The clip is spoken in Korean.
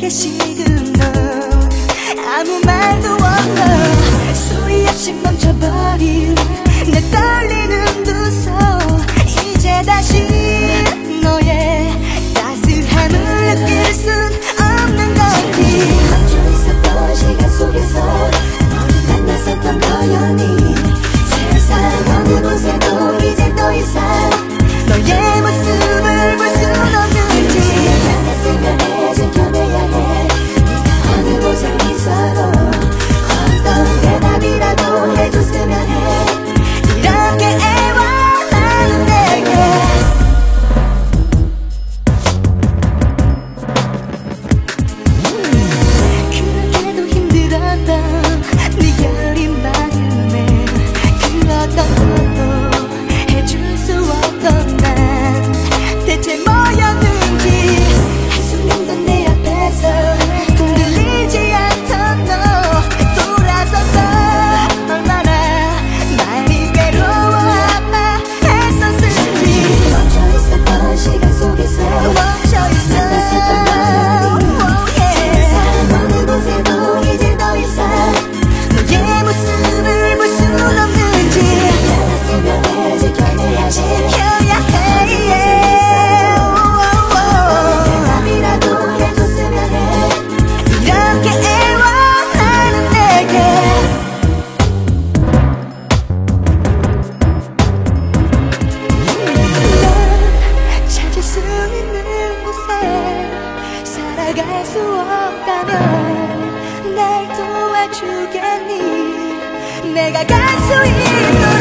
내게 지금 너 아무 말도 없어 소리 없이 멈춰봐. 나갈 수 없다면 날 도와주겠니? 내가 갈 수 있는